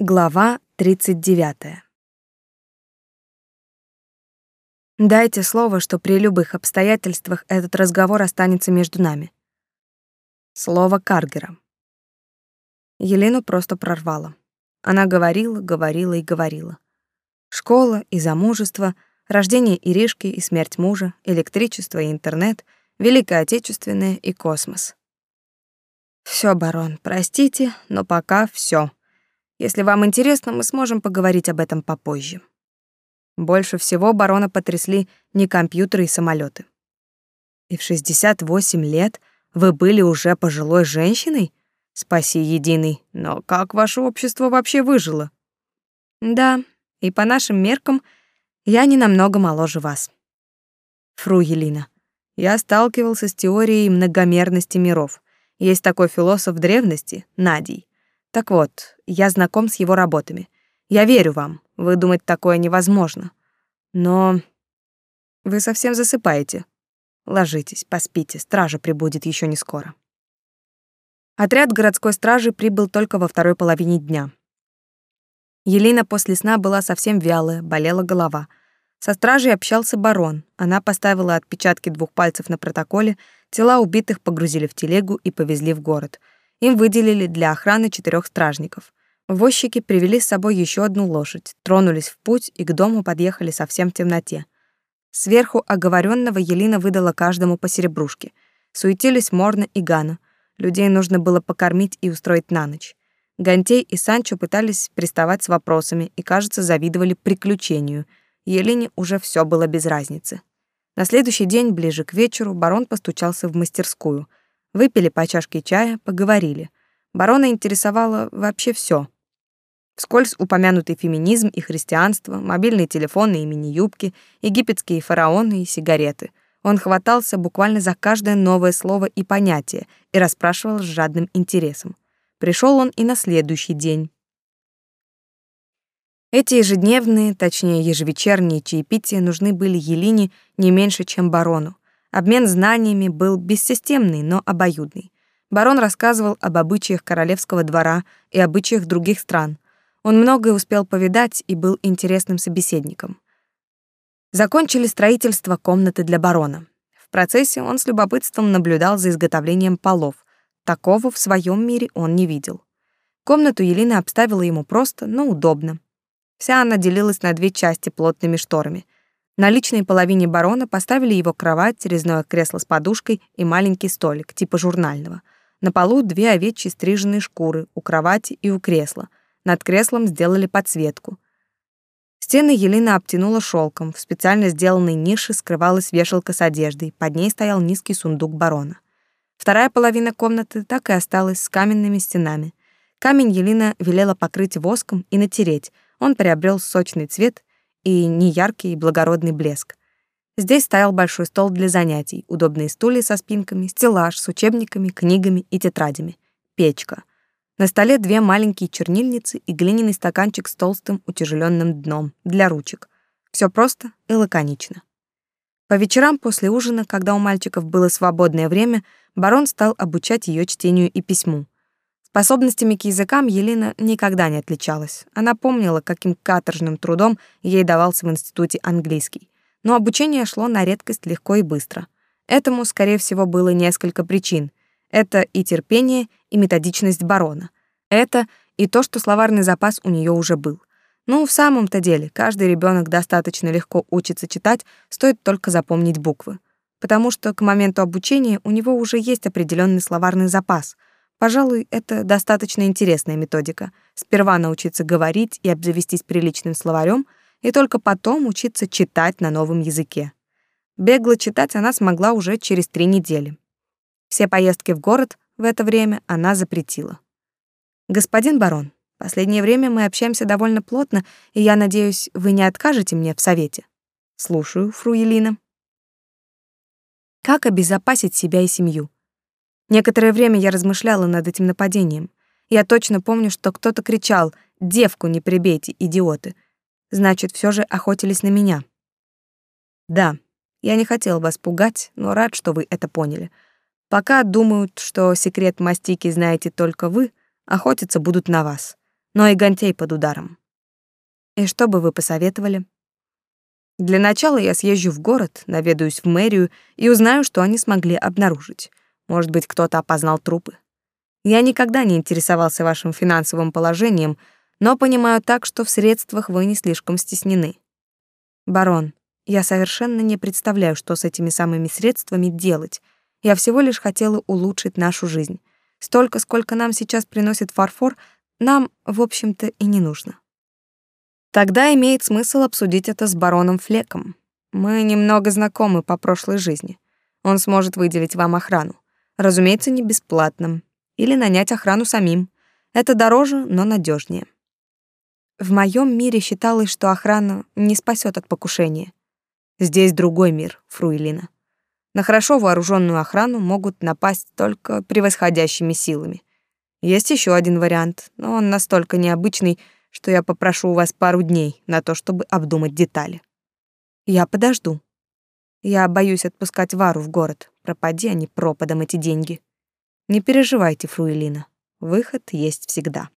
Глава 39. Дайте слово, что при любых обстоятельствах этот разговор останется между нами. Слово Каргера. Елену просто прорвало. Она говорила, говорила и говорила. Школа и замужество, рождение Иришки и смерть мужа, электричество и интернет, Великое Отечественное и космос. Все, барон, простите, но пока все. Если вам интересно, мы сможем поговорить об этом попозже. Больше всего барона потрясли не компьютеры и самолеты. И в 68 лет вы были уже пожилой женщиной? Спаси единый. Но как ваше общество вообще выжило? Да, и по нашим меркам я не намного моложе вас. Фру Елина, я сталкивался с теорией многомерности миров. Есть такой философ древности, Надий. Так вот, я знаком с его работами. Я верю вам. Выдумать такое невозможно. Но вы совсем засыпаете. Ложитесь, поспите. Стража прибудет еще не скоро. Отряд городской стражи прибыл только во второй половине дня. Елена после сна была совсем вялая, болела голова. Со стражей общался барон. Она поставила отпечатки двух пальцев на протоколе, тела убитых погрузили в телегу и повезли в город — им выделили для охраны четырех стражников. Возчики привели с собой еще одну лошадь, тронулись в путь и к дому подъехали совсем в темноте. Сверху оговоренного Елена выдала каждому по серебрушке. Суетились Морна и Гана. Людей нужно было покормить и устроить на ночь. Гантей и Санчо пытались приставать с вопросами и, кажется, завидовали приключению. Елене уже все было без разницы. На следующий день, ближе к вечеру, барон постучался в мастерскую — Выпили по чашке чая, поговорили. Барона интересовало вообще все. Вскользь упомянутый феминизм и христианство, мобильные телефоны и мини-юбки, египетские фараоны и сигареты. Он хватался буквально за каждое новое слово и понятие и расспрашивал с жадным интересом. Пришел он и на следующий день. Эти ежедневные, точнее ежевечерние чаепития нужны были Елине не меньше, чем барону. Обмен знаниями был бессистемный, но обоюдный. Барон рассказывал об обычаях королевского двора и обычаях других стран. Он многое успел повидать и был интересным собеседником. Закончили строительство комнаты для барона. В процессе он с любопытством наблюдал за изготовлением полов. Такого в своем мире он не видел. Комнату Елена обставила ему просто, но удобно. Вся она делилась на две части плотными шторами — на личной половине барона поставили его кровать, резное кресло с подушкой и маленький столик, типа журнального. На полу две овечьи стриженные шкуры, у кровати и у кресла. Над креслом сделали подсветку. Стены Елена обтянула шелком, в специально сделанной нише скрывалась вешалка с одеждой, под ней стоял низкий сундук барона. Вторая половина комнаты так и осталась с каменными стенами. Камень Елена велела покрыть воском и натереть, он приобрел сочный цвет и неяркий и благородный блеск. Здесь стоял большой стол для занятий, удобные стулья со спинками, стеллаж с учебниками, книгами и тетрадями, печка. На столе две маленькие чернильницы и глиняный стаканчик с толстым утяжеленным дном для ручек. Все просто и лаконично. По вечерам после ужина, когда у мальчиков было свободное время, барон стал обучать ее чтению и письму — Способностями к языкам Елена никогда не отличалась. Она помнила, каким каторжным трудом ей давался в институте английский. Но обучение шло на редкость легко и быстро. Этому, скорее всего, было несколько причин. Это и терпение, и методичность барона. Это и то, что словарный запас у нее уже был. Ну, в самом-то деле, каждый ребенок достаточно легко учится читать, стоит только запомнить буквы. Потому что к моменту обучения у него уже есть определенный словарный запас — Пожалуй, это достаточно интересная методика. Сперва научиться говорить и обзавестись приличным словарем, и только потом учиться читать на новом языке. Бегло читать она смогла уже через три недели. Все поездки в город в это время она запретила. «Господин барон, последнее время мы общаемся довольно плотно, и я надеюсь, вы не откажете мне в совете». «Слушаю, фру Елина». «Как обезопасить себя и семью?» Некоторое время я размышляла над этим нападением. Я точно помню, что кто-то кричал «Девку не прибейте, идиоты!» Значит, все же охотились на меня. Да, я не хотел вас пугать, но рад, что вы это поняли. Пока думают, что секрет мастики знаете только вы, охотиться будут на вас. но и Гантей под ударом. И что бы вы посоветовали? Для начала я съезжу в город, наведаюсь в мэрию и узнаю, что они смогли обнаружить. Может быть, кто-то опознал трупы. Я никогда не интересовался вашим финансовым положением, но понимаю так, что в средствах вы не слишком стеснены. Барон, я совершенно не представляю, что с этими самыми средствами делать. Я всего лишь хотела улучшить нашу жизнь. Столько, сколько нам сейчас приносит фарфор, нам, в общем-то, и не нужно. Тогда имеет смысл обсудить это с бароном Флеком. Мы немного знакомы по прошлой жизни. Он сможет выделить вам охрану. Разумеется, не бесплатно. Или нанять охрану самим. Это дороже, но надежнее. В моем мире считалось, что охрана не спасет от покушения. Здесь другой мир, Фруилина. На хорошо вооруженную охрану могут напасть только превосходящими силами. Есть еще один вариант, но он настолько необычный, что я попрошу у вас пару дней на то, чтобы обдумать детали. Я подожду. Я боюсь отпускать Вару в город. Пропади они пропадом эти деньги. Не переживайте, Фруэлина. Выход есть всегда.